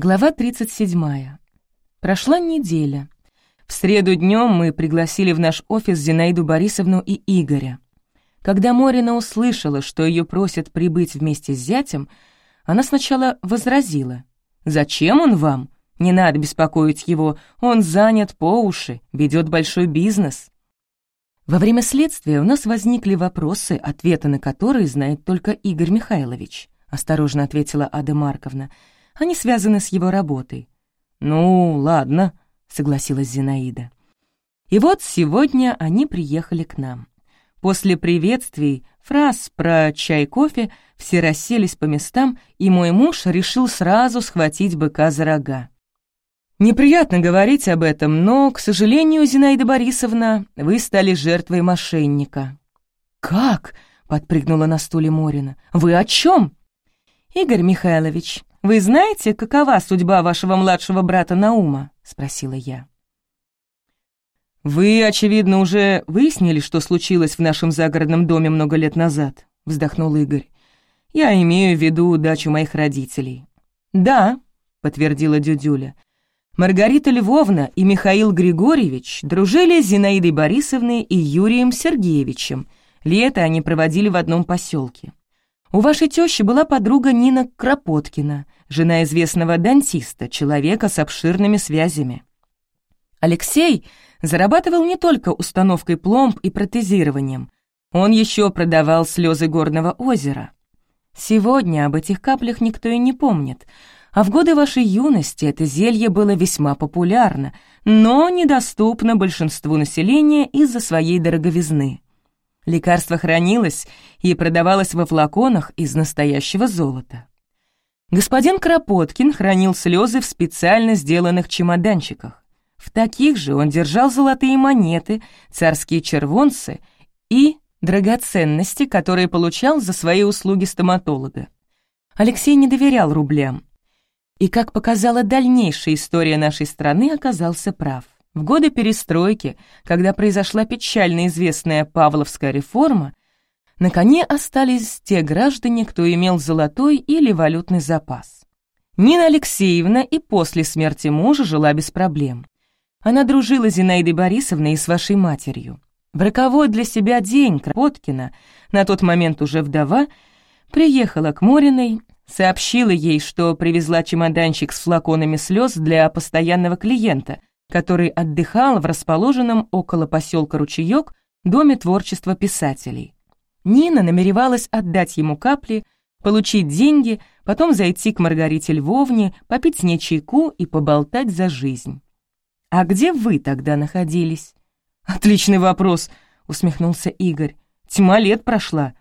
Глава 37. Прошла неделя. В среду днем мы пригласили в наш офис Зинаиду Борисовну и Игоря. Когда Морина услышала, что ее просят прибыть вместе с зятем, она сначала возразила. «Зачем он вам? Не надо беспокоить его, он занят по уши, ведет большой бизнес». Во время следствия у нас возникли вопросы, ответы на которые знает только Игорь Михайлович, осторожно ответила Ада Марковна. Они связаны с его работой. «Ну, ладно», — согласилась Зинаида. И вот сегодня они приехали к нам. После приветствий, фраз про чай-кофе все расселись по местам, и мой муж решил сразу схватить быка за рога. «Неприятно говорить об этом, но, к сожалению, Зинаида Борисовна, вы стали жертвой мошенника». «Как?» — подпрыгнула на стуле Морина. «Вы о чем?» «Игорь Михайлович, вы знаете, какова судьба вашего младшего брата Наума?» — спросила я. «Вы, очевидно, уже выяснили, что случилось в нашем загородном доме много лет назад», — вздохнул Игорь. «Я имею в виду дачу моих родителей». «Да», — подтвердила Дюдюля. Маргарита Львовна и Михаил Григорьевич дружили с Зинаидой Борисовной и Юрием Сергеевичем. Лето они проводили в одном поселке. У вашей тещи была подруга Нина Кропоткина, жена известного дантиста, человека с обширными связями. Алексей зарабатывал не только установкой пломб и протезированием, он еще продавал слезы горного озера. Сегодня об этих каплях никто и не помнит, а в годы вашей юности это зелье было весьма популярно, но недоступно большинству населения из-за своей дороговизны. Лекарство хранилось и продавалось во флаконах из настоящего золота. Господин Кропоткин хранил слезы в специально сделанных чемоданчиках. В таких же он держал золотые монеты, царские червонцы и драгоценности, которые получал за свои услуги стоматолога. Алексей не доверял рублям. И, как показала дальнейшая история нашей страны, оказался прав. В годы перестройки, когда произошла печально известная Павловская реформа, на коне остались те граждане, кто имел золотой или валютный запас. Нина Алексеевна и после смерти мужа жила без проблем. Она дружила с Зинаидой Борисовной и с вашей матерью. В роковой для себя день Кропоткина, на тот момент уже вдова, приехала к Мориной, сообщила ей, что привезла чемоданчик с флаконами слез для постоянного клиента, который отдыхал в расположенном около поселка Ручеек доме творчества писателей. Нина намеревалась отдать ему капли, получить деньги, потом зайти к Маргарите Львовне, попить с ней чайку и поболтать за жизнь. «А где вы тогда находились?» «Отличный вопрос», — усмехнулся Игорь. «Тьма лет прошла.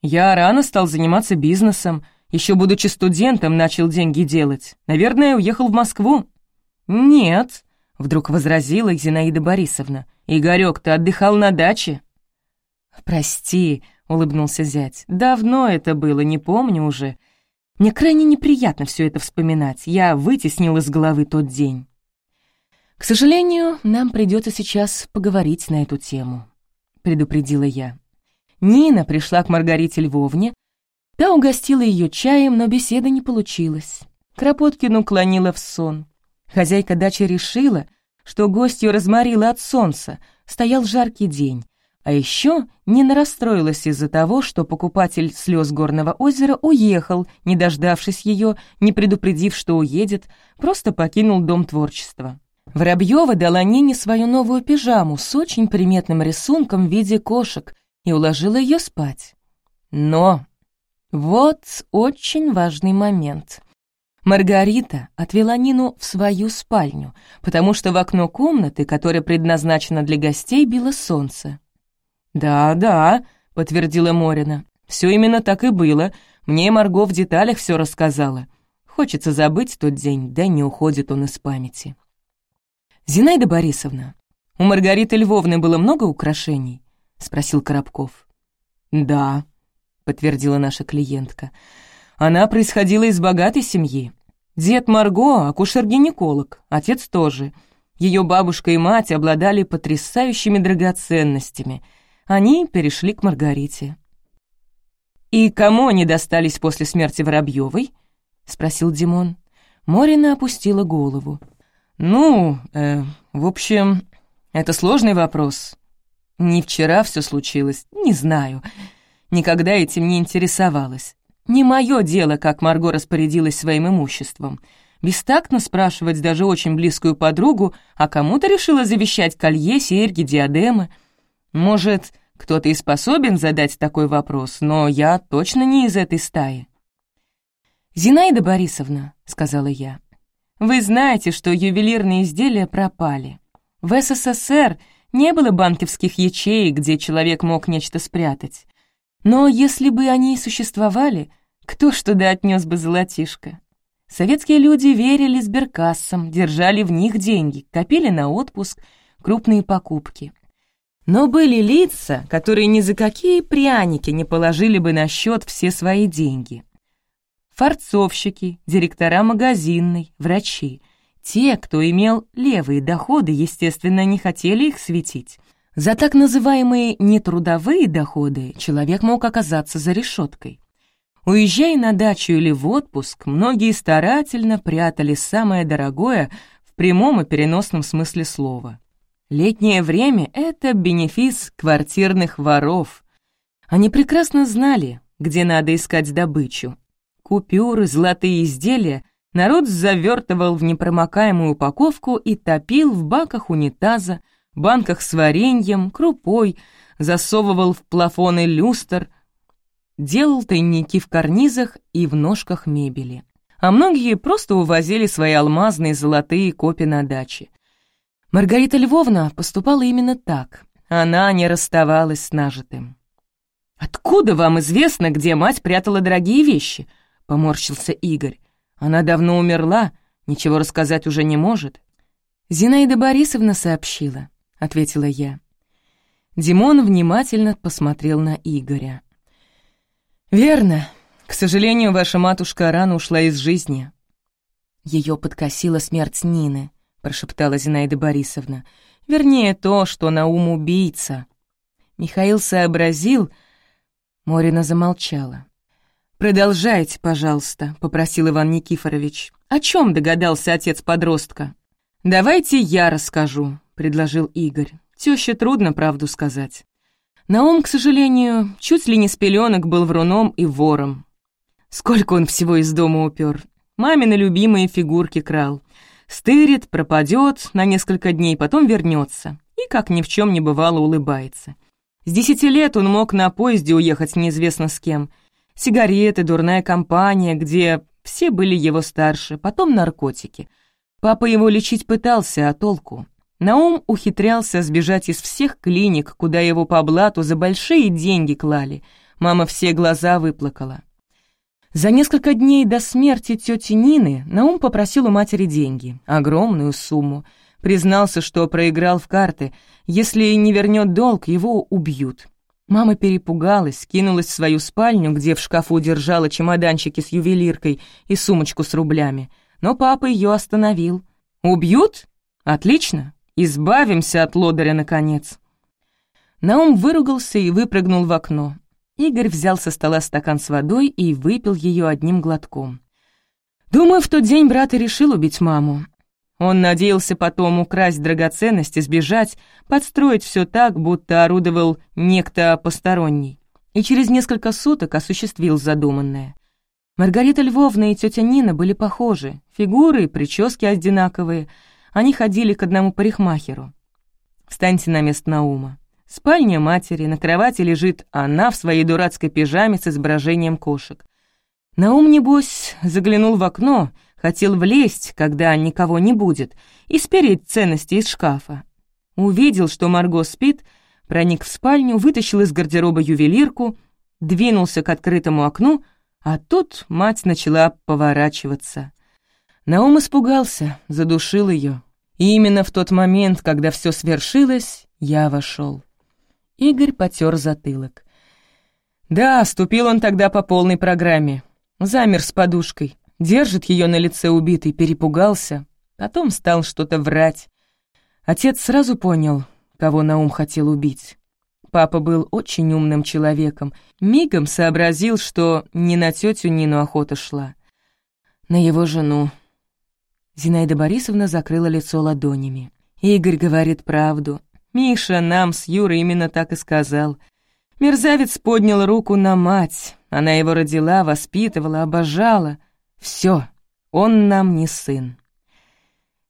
Я рано стал заниматься бизнесом, еще будучи студентом начал деньги делать. Наверное, уехал в Москву». «Нет», Вдруг возразила Зинаида Борисовна. «Игорёк, ты отдыхал на даче?» «Прости», — улыбнулся зять. «Давно это было, не помню уже. Мне крайне неприятно все это вспоминать. Я вытеснил из головы тот день». «К сожалению, нам придется сейчас поговорить на эту тему», — предупредила я. Нина пришла к Маргарите Львовне, та угостила ее чаем, но беседа не получилась. Кропоткину клонила в сон. Хозяйка дачи решила, что гостью разморила от солнца, стоял жаркий день, а еще Нина расстроилась из-за того, что покупатель слез горного озера уехал, не дождавшись ее, не предупредив, что уедет, просто покинул дом творчества. Воробьева дала Нине свою новую пижаму с очень приметным рисунком в виде кошек и уложила ее спать. Но вот очень важный момент. Маргарита отвела Нину в свою спальню, потому что в окно комнаты, которая предназначена для гостей, било солнце. «Да-да», — подтвердила Морина, — «все именно так и было. Мне Марго в деталях все рассказала. Хочется забыть тот день, да не уходит он из памяти». «Зинаида Борисовна, у Маргариты Львовны было много украшений?» — спросил Коробков. «Да», — подтвердила наша клиентка, — она происходила из богатой семьи. Дед Марго — акушер-гинеколог, отец тоже. Ее бабушка и мать обладали потрясающими драгоценностями. Они перешли к Маргарите. «И кому они достались после смерти Воробьевой?» — спросил Димон. Морина опустила голову. «Ну, э, в общем, это сложный вопрос. Не вчера все случилось, не знаю. Никогда этим не интересовалась. Не мое дело, как Марго распорядилась своим имуществом. Бестактно спрашивать даже очень близкую подругу, а кому-то решила завещать колье, серьги, диадемы. Может, кто-то и способен задать такой вопрос, но я точно не из этой стаи. «Зинаида Борисовна», — сказала я, — «вы знаете, что ювелирные изделия пропали. В СССР не было банковских ячеек, где человек мог нечто спрятать. Но если бы они и существовали, кто ж туда отнес бы золотишко? Советские люди верили сберкассам, держали в них деньги, копили на отпуск, крупные покупки. Но были лица, которые ни за какие пряники не положили бы на счет все свои деньги. Форцовщики, директора магазинной, врачи. Те, кто имел левые доходы, естественно, не хотели их светить. За так называемые нетрудовые доходы человек мог оказаться за решеткой. Уезжая на дачу или в отпуск, многие старательно прятали самое дорогое в прямом и переносном смысле слова. Летнее время — это бенефис квартирных воров. Они прекрасно знали, где надо искать добычу. Купюры, золотые изделия народ завертывал в непромокаемую упаковку и топил в баках унитаза, банках с вареньем, крупой, засовывал в плафоны люстр, делал тайники в карнизах и в ножках мебели. А многие просто увозили свои алмазные золотые копии на даче. Маргарита Львовна поступала именно так. Она не расставалась с нажитым. «Откуда вам известно, где мать прятала дорогие вещи?» — поморщился Игорь. «Она давно умерла, ничего рассказать уже не может». «Зинаида Борисовна сообщила», — ответила я. Димон внимательно посмотрел на Игоря. «Верно. К сожалению, ваша матушка рано ушла из жизни». Ее подкосила смерть Нины, прошептала Зинаида Борисовна. «Вернее, то, что на ум убийца». Михаил сообразил... Морина замолчала. «Продолжайте, пожалуйста», — попросил Иван Никифорович. «О чем догадался отец подростка?» «Давайте я расскажу», — предложил Игорь. Тёще трудно правду сказать. Наум, к сожалению, чуть ли не с пеленок был вруном и вором. Сколько он всего из дома упер. Мамины любимые фигурки крал. Стырит, пропадет на несколько дней, потом вернется. И, как ни в чем не бывало, улыбается. С десяти лет он мог на поезде уехать неизвестно с кем. Сигареты, дурная компания, где все были его старше, потом наркотики. Папа его лечить пытался, а толку? Наум ухитрялся сбежать из всех клиник, куда его по блату за большие деньги клали. Мама все глаза выплакала. За несколько дней до смерти тети Нины Наум попросил у матери деньги, огромную сумму. Признался, что проиграл в карты. Если не вернет долг, его убьют. Мама перепугалась, кинулась в свою спальню, где в шкафу держала чемоданчики с ювелиркой и сумочку с рублями. Но папа ее остановил. «Убьют? Отлично! Избавимся от лодыря, наконец!» Наум выругался и выпрыгнул в окно. Игорь взял со стола стакан с водой и выпил ее одним глотком. Думаю, в тот день брат и решил убить маму. Он надеялся потом украсть драгоценности, сбежать, подстроить все так, будто орудовал некто посторонний. И через несколько суток осуществил задуманное. Маргарита Львовна и тетя Нина были похожи, фигуры и прически одинаковые — они ходили к одному парикмахеру. Встаньте на место Наума. Спальня матери, на кровати лежит она в своей дурацкой пижаме с изображением кошек. Наум, небось, заглянул в окно, хотел влезть, когда никого не будет, и спереть ценности из шкафа. Увидел, что Марго спит, проник в спальню, вытащил из гардероба ювелирку, двинулся к открытому окну, а тут мать начала поворачиваться. Наум испугался, задушил ее. И именно в тот момент, когда все свершилось, я вошел. Игорь потер затылок. Да, ступил он тогда по полной программе. Замер с подушкой, держит ее на лице убитый, перепугался. Потом стал что-то врать. Отец сразу понял, кого Наум хотел убить. Папа был очень умным человеком, мигом сообразил, что не на тетю Нину охота шла. На его жену. Зинаида Борисовна закрыла лицо ладонями. Игорь говорит правду. Миша нам с Юрой именно так и сказал. Мерзавец поднял руку на мать. Она его родила, воспитывала, обожала. Все, он нам не сын.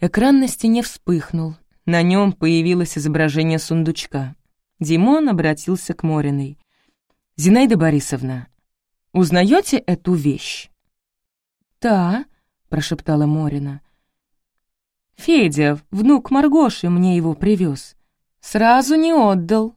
Экран на стене вспыхнул. На нем появилось изображение сундучка. Димон обратился к Мориной. «Зинаида Борисовна, узнаете эту вещь?» «Да», — прошептала Морина. «Федя, внук Маргоши, мне его привез. Сразу не отдал.